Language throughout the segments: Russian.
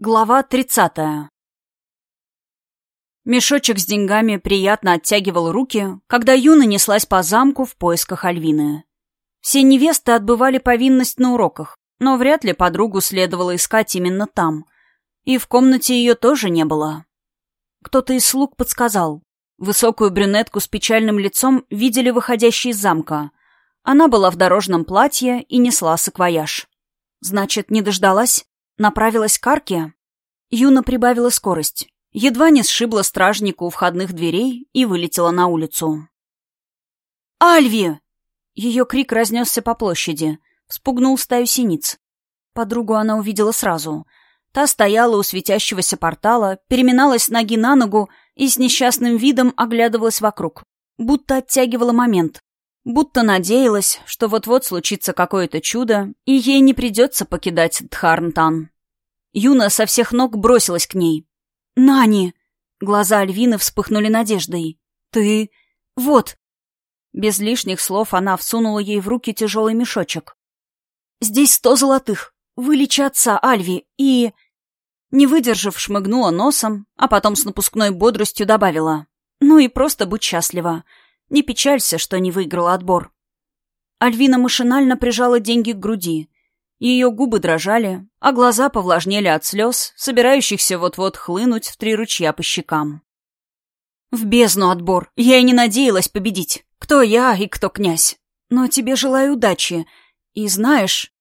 Глава 30. Мешочек с деньгами приятно оттягивал руки, когда Юна неслась по замку в поисках Альвины. Все невесты отбывали повинность на уроках, но вряд ли подругу следовало искать именно там. И в комнате ее тоже не было. Кто-то из слуг подсказал. Высокую брюнетку с печальным лицом видели выходящей из замка. Она была в дорожном платье и несла саквояж. Значит, не дождалась? Направилась к арке? Юна прибавила скорость. Едва не сшибла стражнику у входных дверей и вылетела на улицу. «Альви!» Ее крик разнесся по площади. Вспугнул стаю синиц. Подругу она увидела сразу. Та стояла у светящегося портала, переминалась ноги на ногу и с несчастным видом оглядывалась вокруг. Будто оттягивала момент. Будто надеялась, что вот-вот случится какое-то чудо, и ей не придется покидать Дхарнтан. Юна со всех ног бросилась к ней. «Нани!» Глаза Альвины вспыхнули надеждой. «Ты... вот!» Без лишних слов она всунула ей в руки тяжелый мешочек. «Здесь сто золотых. Вылечи отца, Альви, и...» Не выдержав, шмыгнула носом, а потом с напускной бодростью добавила. «Ну и просто будь счастлива. Не печалься, что не выиграла отбор. Альвина машинально прижала деньги к груди. Ее губы дрожали, а глаза повлажнели от слез, собирающихся вот-вот хлынуть в три ручья по щекам. «В бездну отбор! Я и не надеялась победить! Кто я и кто князь! Но тебе желаю удачи! И знаешь...»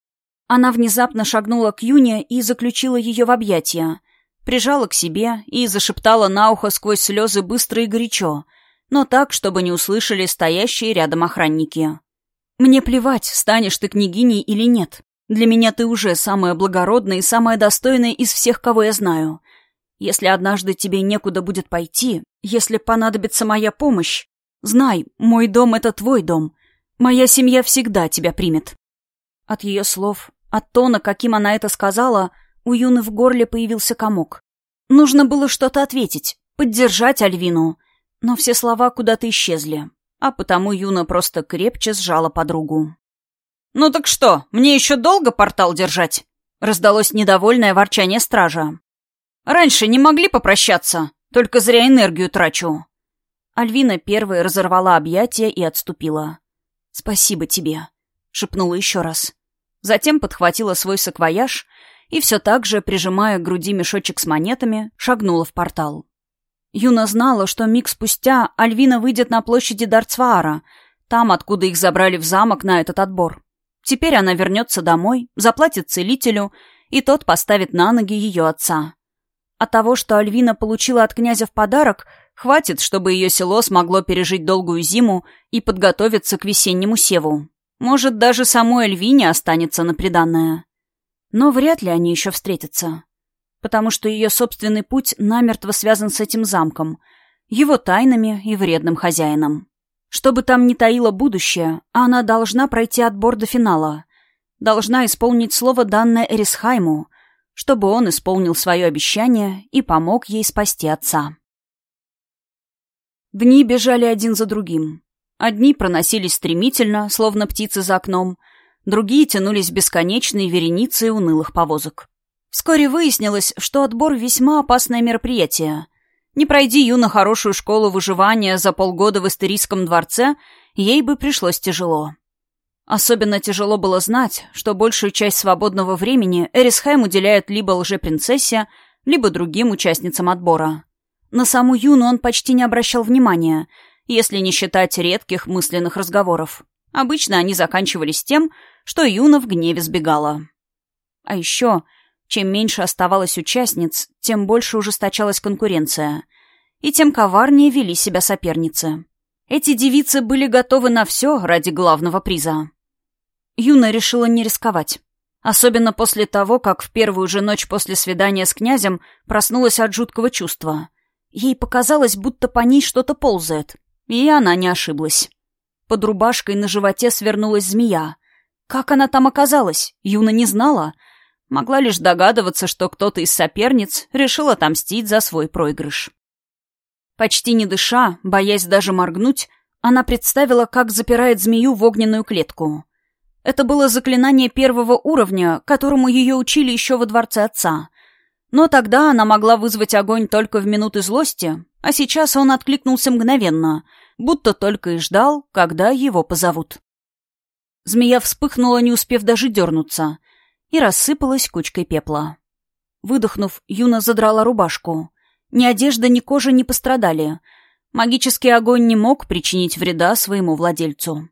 Она внезапно шагнула к Юне и заключила ее в объятия, прижала к себе и зашептала на ухо сквозь слезы быстро и горячо — но так, чтобы не услышали стоящие рядом охранники. «Мне плевать, станешь ты княгиней или нет. Для меня ты уже самая благородная и самая достойная из всех, кого я знаю. Если однажды тебе некуда будет пойти, если понадобится моя помощь, знай, мой дом — это твой дом. Моя семья всегда тебя примет». От ее слов, от тона, каким она это сказала, у Юны в горле появился комок. Нужно было что-то ответить, поддержать Альвину — но все слова куда-то исчезли, а потому Юна просто крепче сжала подругу. «Ну так что, мне еще долго портал держать?» — раздалось недовольное ворчание стража. «Раньше не могли попрощаться, только зря энергию трачу». Альвина первой разорвала объятия и отступила. «Спасибо тебе», — шепнула еще раз. Затем подхватила свой саквояж и все так же, прижимая к груди мешочек с монетами, шагнула в портал. Юна знала, что миг спустя Альвина выйдет на площади Дарцваара, там, откуда их забрали в замок на этот отбор. Теперь она вернется домой, заплатит целителю, и тот поставит на ноги ее отца. От того, что Альвина получила от князя в подарок, хватит, чтобы ее село смогло пережить долгую зиму и подготовиться к весеннему севу. Может, даже самой Альвине останется на приданное. Но вряд ли они еще встретятся потому что ее собственный путь намертво связан с этим замком, его тайнами и вредным хозяином. Что бы там ни таило будущее, она должна пройти отбор до финала. Должна исполнить слово, данное Эрисхайму, чтобы он исполнил свое обещание и помог ей спасти отца. Дни бежали один за другим. Одни проносились стремительно, словно птицы за окном, другие тянулись бесконечной вереницей унылых повозок. Вскоре выяснилось, что отбор — весьма опасное мероприятие. Не пройди Юна хорошую школу выживания за полгода в Истерийском дворце, ей бы пришлось тяжело. Особенно тяжело было знать, что большую часть свободного времени Эрисхайм уделяет либо лжепринцессе, либо другим участницам отбора. На саму Юну он почти не обращал внимания, если не считать редких мысленных разговоров. Обычно они заканчивались тем, что Юна в гневе сбегала. А еще чем меньше оставалось участниц, тем больше ужесточалась конкуренция. И тем коварнее вели себя соперницы. Эти девицы были готовы на все ради главного приза. Юна решила не рисковать. Особенно после того, как в первую же ночь после свидания с князем проснулась от жуткого чувства. Ей показалось, будто по ней что-то ползает. И она не ошиблась. Под рубашкой на животе свернулась змея. Как она там оказалась, Юна не знала — Могла лишь догадываться, что кто-то из соперниц решил отомстить за свой проигрыш. Почти не дыша, боясь даже моргнуть, она представила, как запирает змею в огненную клетку. Это было заклинание первого уровня, которому ее учили еще во дворце отца. Но тогда она могла вызвать огонь только в минуты злости, а сейчас он откликнулся мгновенно, будто только и ждал, когда его позовут. Змея вспыхнула, не успев даже дернуться, и рассыпалась кучкой пепла. Выдохнув, Юна задрала рубашку. Ни одежда, ни кожа не пострадали. Магический огонь не мог причинить вреда своему владельцу.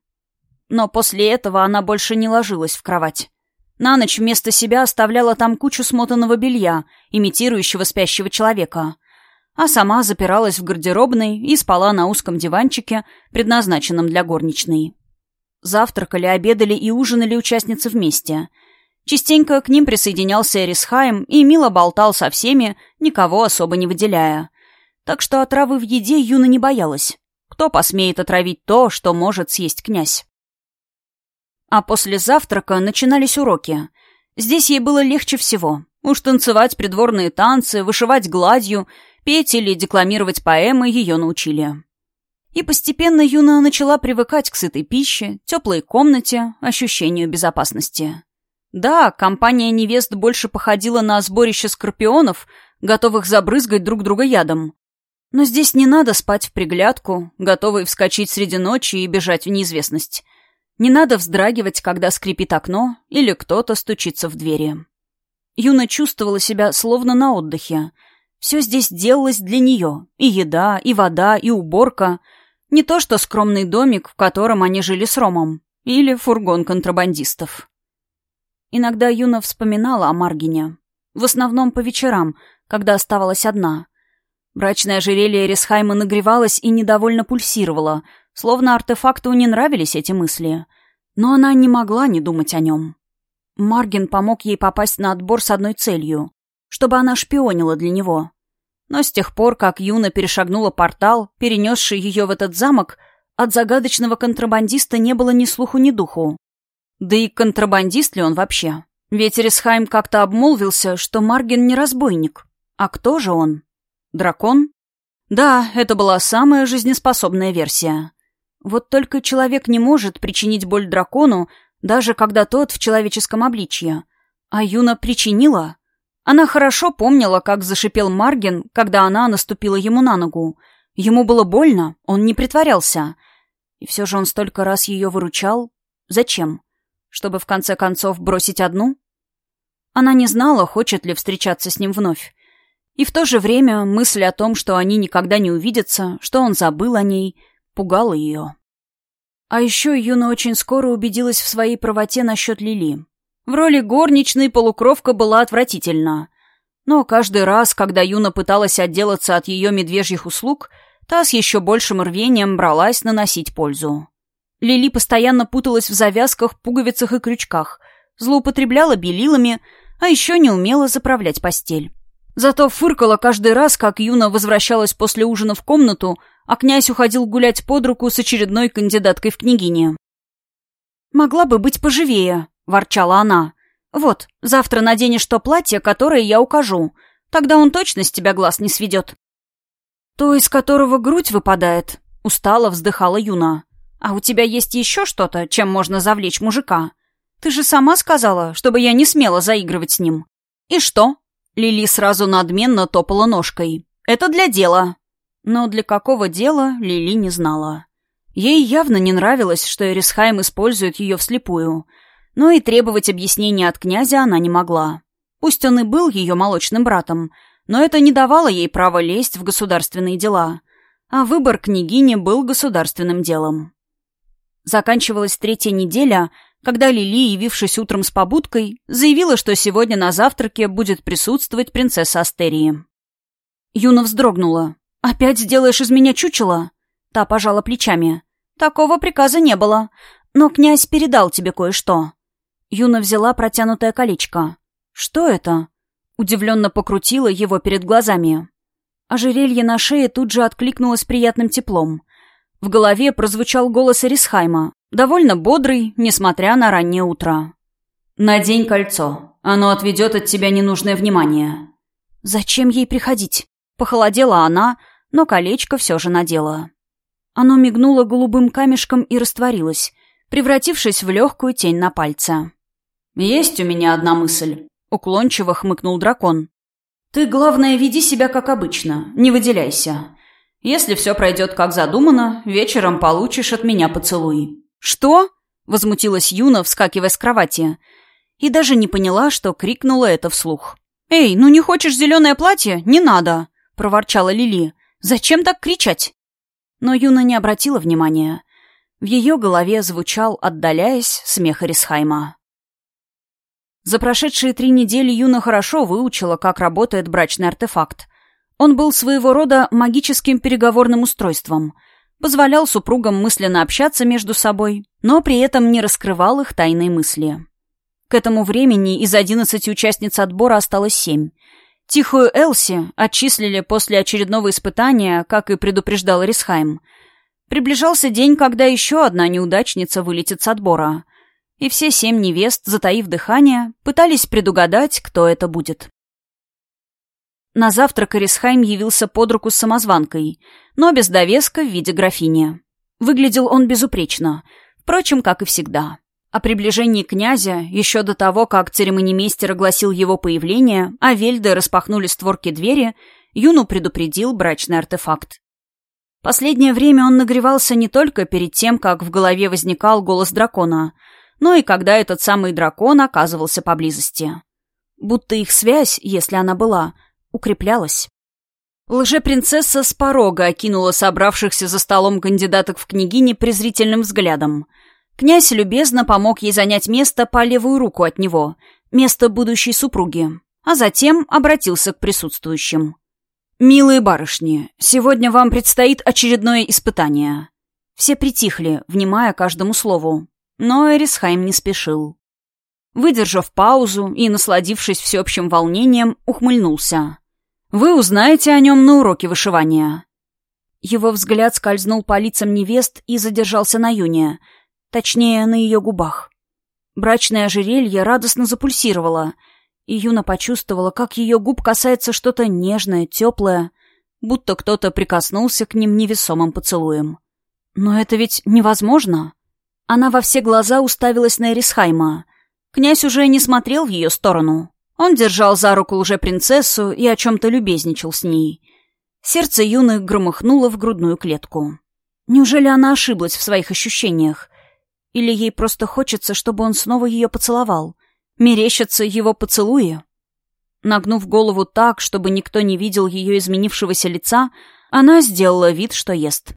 Но после этого она больше не ложилась в кровать. На ночь вместо себя оставляла там кучу смотанного белья, имитирующего спящего человека. А сама запиралась в гардеробной и спала на узком диванчике, предназначенном для горничной. Завтракали, обедали и ужинали участницы вместе. Частенько к ним присоединялся Эрисхайм и мило болтал со всеми, никого особо не выделяя. Так что отравы в еде Юна не боялась. Кто посмеет отравить то, что может съесть князь? А после завтрака начинались уроки. Здесь ей было легче всего. Уж танцевать придворные танцы, вышивать гладью, петь или декламировать поэмы ее научили. И постепенно Юна начала привыкать к сытой пище, теплой комнате, ощущению безопасности. Да, компания невест больше походила на сборище скорпионов, готовых забрызгать друг друга ядом. Но здесь не надо спать в приглядку, готовые вскочить среди ночи и бежать в неизвестность. Не надо вздрагивать, когда скрипит окно или кто-то стучится в двери. Юна чувствовала себя словно на отдыхе. Все здесь делалось для нее. И еда, и вода, и уборка. Не то что скромный домик, в котором они жили с Ромом. Или фургон контрабандистов. Иногда Юна вспоминала о Маргине. В основном по вечерам, когда оставалась одна. Брачное ожерелье Эрисхайма нагревалось и недовольно пульсировало, Словно артефакту не нравились эти мысли. Но она не могла не думать о нем. Маргин помог ей попасть на отбор с одной целью — чтобы она шпионила для него. Но с тех пор, как Юна перешагнула портал, перенесший ее в этот замок, от загадочного контрабандиста не было ни слуху, ни духу. Да и контрабандист ли он вообще? Ведь Рисхайм как-то обмолвился, что Маргин не разбойник. А кто же он? Дракон? Да, это была самая жизнеспособная версия. Вот только человек не может причинить боль дракону, даже когда тот в человеческом обличье. А Юна причинила. Она хорошо помнила, как зашипел Марген, когда она наступила ему на ногу. Ему было больно, он не притворялся. И все же он столько раз ее выручал. Зачем? Чтобы в конце концов бросить одну? Она не знала, хочет ли встречаться с ним вновь. И в то же время мысль о том, что они никогда не увидятся, что он забыл о ней — пугало ее. А еще Юна очень скоро убедилась в своей правоте насчет Лили. В роли горничной полукровка была отвратительна. Но каждый раз, когда Юна пыталась отделаться от ее медвежьих услуг, та с еще большим рвением бралась наносить пользу. Лили постоянно путалась в завязках, пуговицах и крючках, злоупотребляла белилами, а еще не умела заправлять постель. Зато фыркала каждый раз, как Юна возвращалась после ужина в комнату, а князь уходил гулять под руку с очередной кандидаткой в княгине. «Могла бы быть поживее», — ворчала она. «Вот, завтра наденешь то платье, которое я укажу. Тогда он точно с тебя глаз не сведет». «То, из которого грудь выпадает», — устало вздыхала Юна. «А у тебя есть еще что-то, чем можно завлечь мужика? Ты же сама сказала, чтобы я не смела заигрывать с ним». «И что?» Лили сразу надменно топала ножкой. «Это для дела». Но для какого дела Лили не знала. Ей явно не нравилось, что Эрисхайм использует ее вслепую, но и требовать объяснения от князя она не могла. Пусть он и был ее молочным братом, но это не давало ей права лезть в государственные дела, а выбор княгини был государственным делом. Заканчивалась третья неделя, когда Лили, явившись утром с побудкой, заявила, что сегодня на завтраке будет присутствовать принцесса Астерии. Юна вздрогнула. «Опять сделаешь из меня чучело?» Та пожала плечами. «Такого приказа не было. Но князь передал тебе кое-что». Юна взяла протянутое колечко. «Что это?» Удивленно покрутила его перед глазами. Ожерелье на шее тут же откликнулось приятным теплом. В голове прозвучал голос Эрисхайма, довольно бодрый, несмотря на раннее утро. «Надень кольцо. Оно отведет от тебя ненужное внимание». «Зачем ей приходить?» Похолодела она, но колечко все же надела. Оно мигнуло голубым камешком и растворилось, превратившись в легкую тень на пальце. «Есть у меня одна мысль», — уклончиво хмыкнул дракон. Ты, главное, веди себя как обычно, не выделяйся. Если все пройдет как задумано, вечером получишь от меня поцелуй». «Что?» — возмутилась Юна, вскакивая с кровати. И даже не поняла, что крикнула это вслух. «Эй, ну не хочешь зеленое платье? Не надо!» — проворчала Лили. «Зачем так кричать?» Но Юна не обратила внимания. В ее голове звучал, отдаляясь, смех Эрисхайма. За прошедшие три недели Юна хорошо выучила, как работает брачный артефакт. Он был своего рода магическим переговорным устройством, позволял супругам мысленно общаться между собой, но при этом не раскрывал их тайные мысли. К этому времени из одиннадцати участниц отбора осталось семь. Тихую Элси отчислили после очередного испытания, как и предупреждал Рисхайм. Приближался день, когда еще одна неудачница вылетит с отбора — и все семь невест, затаив дыхание, пытались предугадать, кто это будет. На завтрак Эрисхайм явился под руку с самозванкой, но без довеска в виде графини. Выглядел он безупречно, впрочем, как и всегда. О приближении князя, еще до того, как церемонимейстер огласил его появление, а Вельды распахнули створки двери, Юну предупредил брачный артефакт. Последнее время он нагревался не только перед тем, как в голове возникал голос дракона — но и когда этот самый дракон оказывался поблизости. Будто их связь, если она была, укреплялась. Лже-принцесса с порога окинула собравшихся за столом кандидаток в княгини презрительным взглядом. Князь любезно помог ей занять место по левую руку от него, место будущей супруги, а затем обратился к присутствующим. «Милые барышни, сегодня вам предстоит очередное испытание». Все притихли, внимая каждому слову. Но Эрисхайм не спешил. Выдержав паузу и насладившись всеобщим волнением, ухмыльнулся. «Вы узнаете о нем на уроке вышивания». Его взгляд скользнул по лицам невест и задержался на Юне, точнее, на ее губах. Брачное ожерелье радостно запульсировало, и Юна почувствовала, как ее губ касается что-то нежное, теплое, будто кто-то прикоснулся к ним невесомым поцелуем. Но это ведь невозможно. Она во все глаза уставилась на Эрисхайма. Князь уже не смотрел в ее сторону. Он держал за руку уже принцессу и о чем-то любезничал с ней. Сердце юных громыхнуло в грудную клетку. Неужели она ошиблась в своих ощущениях? Или ей просто хочется, чтобы он снова ее поцеловал? Мерещатся его поцелуи? Нагнув голову так, чтобы никто не видел ее изменившегося лица, она сделала вид, что ест.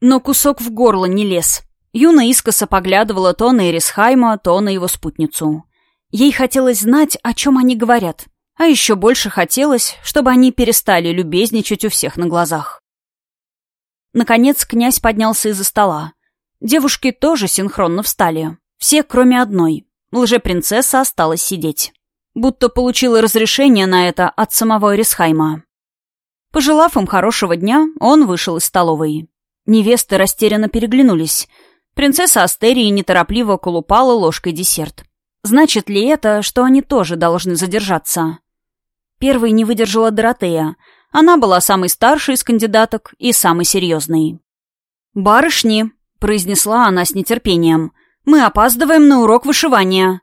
Но кусок в горло не лез. Юна искоса поглядывала то на Эрисхайма, то на его спутницу. Ей хотелось знать, о чем они говорят. А еще больше хотелось, чтобы они перестали любезничать у всех на глазах. Наконец князь поднялся из-за стола. Девушки тоже синхронно встали. Все, кроме одной. Лжепринцесса осталась сидеть. Будто получила разрешение на это от самого Эрисхайма. Пожелав им хорошего дня, он вышел из столовой. Невесты растерянно переглянулись — Принцесса Астерии неторопливо колупала ложкой десерт. Значит ли это, что они тоже должны задержаться? Первой не выдержала Доротея. Она была самой старшей из кандидаток и самой серьезной. «Барышни», — произнесла она с нетерпением, — «мы опаздываем на урок вышивания».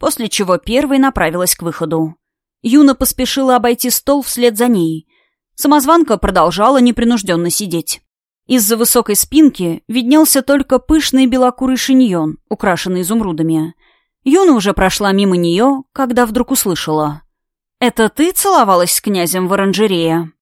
После чего первой направилась к выходу. Юна поспешила обойти стол вслед за ней. Самозванка продолжала непринужденно сидеть. Из-за высокой спинки виднелся только пышный белокурый шиньон, украшенный изумрудами. Юна уже прошла мимо нее, когда вдруг услышала. «Это ты целовалась с князем в оранжерее?»